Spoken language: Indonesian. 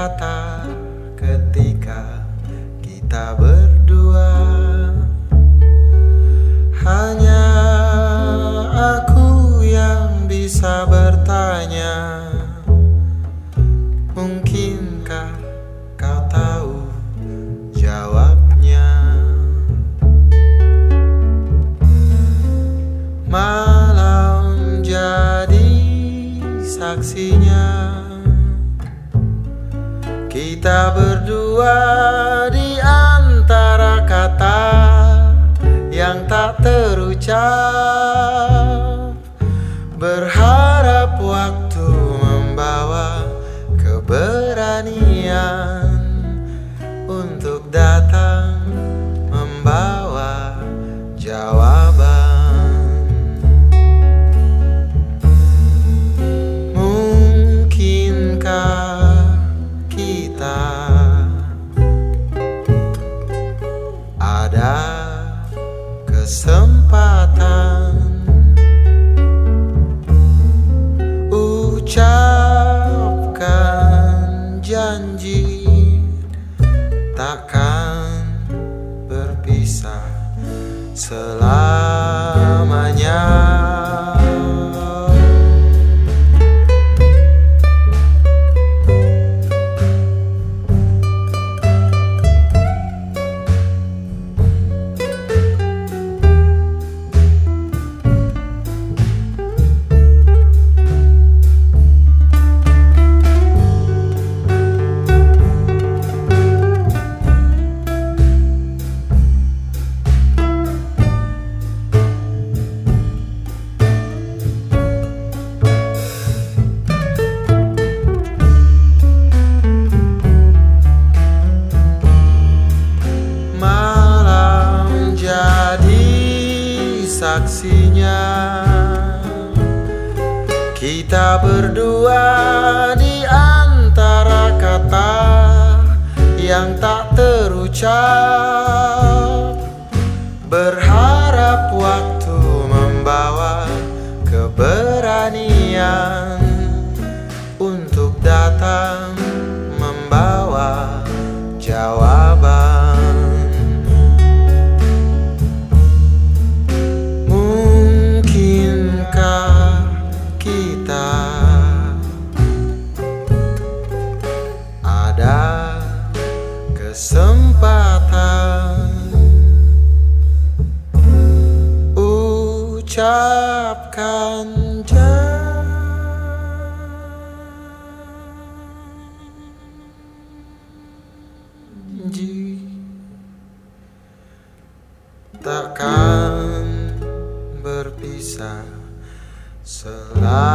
Kata ketika kita berdua. Hanya aku yang bisa bertanya Mungkinkah kau tahu jawabnya? Malam jadi saksinya berdua di antara kata yang tak terucap. Berharap waktu membawa keberanian Untuk datang membawa jawaban kesempatan ucapkan janji takkan berpisah selamanya. Saksinya kita berdua di antara kata yang tak terucap kesempatan ucapkan janji takkan berpisah selamanya.